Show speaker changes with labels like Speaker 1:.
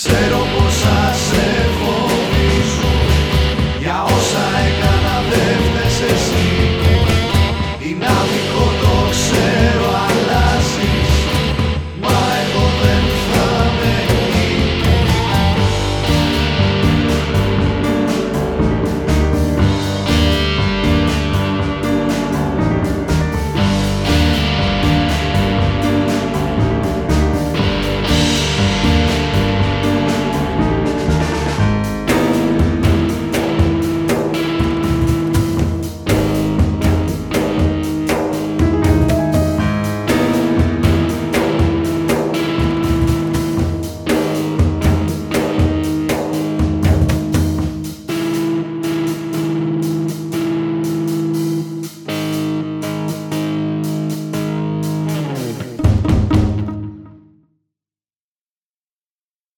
Speaker 1: Cero